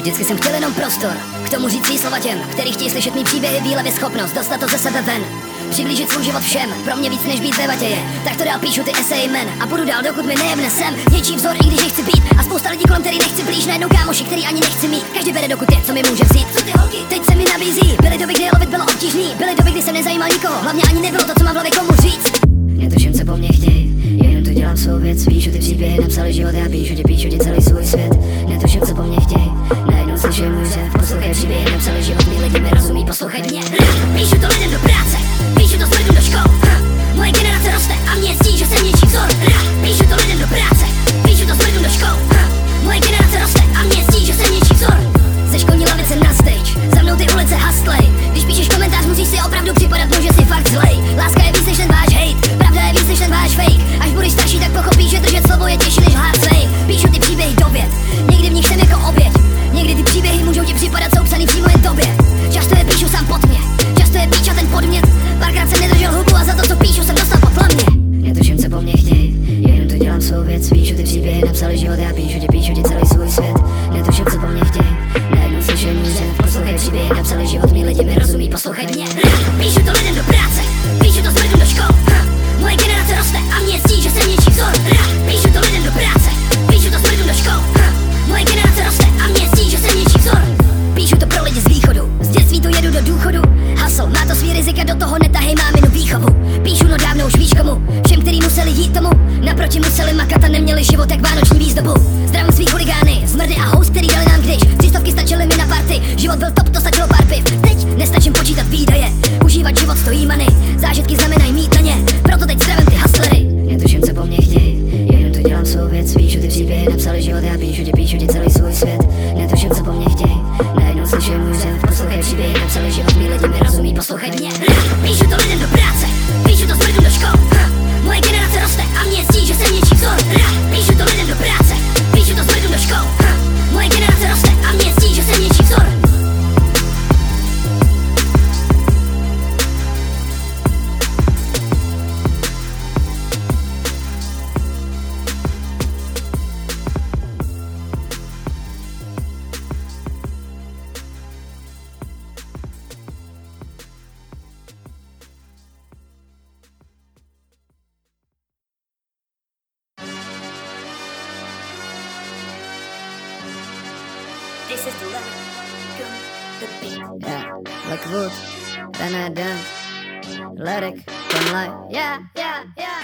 Vždycky jsem chtěl jenom prostor, k tomu říct slova těm, který chtějí slyšet mý příběhy, výlevy, schopnost dostat to ze sebe ven. Přiblížit svůj život všem, pro mě víc než být ve vatě je. Tak to dál píšu ty esej men a budu dál, dokud mi nejemne sem. Něčí vzor, i když chci být. A spousta lidí kolem, který nechci blíž, najednou kámoši, který ani nechci mít. Každý bere dokud je, co mi může vzít. Co ty holky, teď se mi nabízí. Byly doby, kdy lovit bylo obtížný, byly doby, kdy jsem nezajímal nikoho. Hlavně ani nebylo to, co mám v hlavě komu říct. Po mně chtějí, jenom tu dělám svou věc. Píšu ty příběhy, napsali život, já píšu ti, píšu ti celý svůj svět. Netuším, co po mně chtějí, najednou slyším můj zev. Poslouchej příběhy, napsali život, mý lidi mi rozumí, poslouchej mě. Píšu to lidem do práce, píšu to smrdu do škol. Poslouchej. Píšu to lidem do práce, píšu to smrdu do škol. Moje generace roste a mě ctí, že jsem něčí vzor. Píšu to lidem do práce, píšu to smrdu do škol. Moje generace roste a mě ctí, že jsem něčí vzor. Píšu to pro lidi z východu, z dětství tu jedu do důchodu. Hasl, má to svý rizika, do toho netahej máminu výchovu. Píšu no dávno už víš komu, všem, který museli jít tomu. Naproti museli makat a neměli život jak vánoční výzdobu. Zdravím svý chuligány, zmrdy a host, který dali nám když. Třistovky stačily mi na party, život byl top, to Příběhy, napsali život, já píšu ti, píšu ti celý svůj svět. Netuším, co po mně chtějí, najednou slyším můj zev. Poslouchej příběhy, napsali život, mý lidi mi rozumí, poslouchej mě. Píšu to lidem do práce, This is the level. The beat. Ja, lekker Then I done. Let it come light. Yeah, yeah, yeah.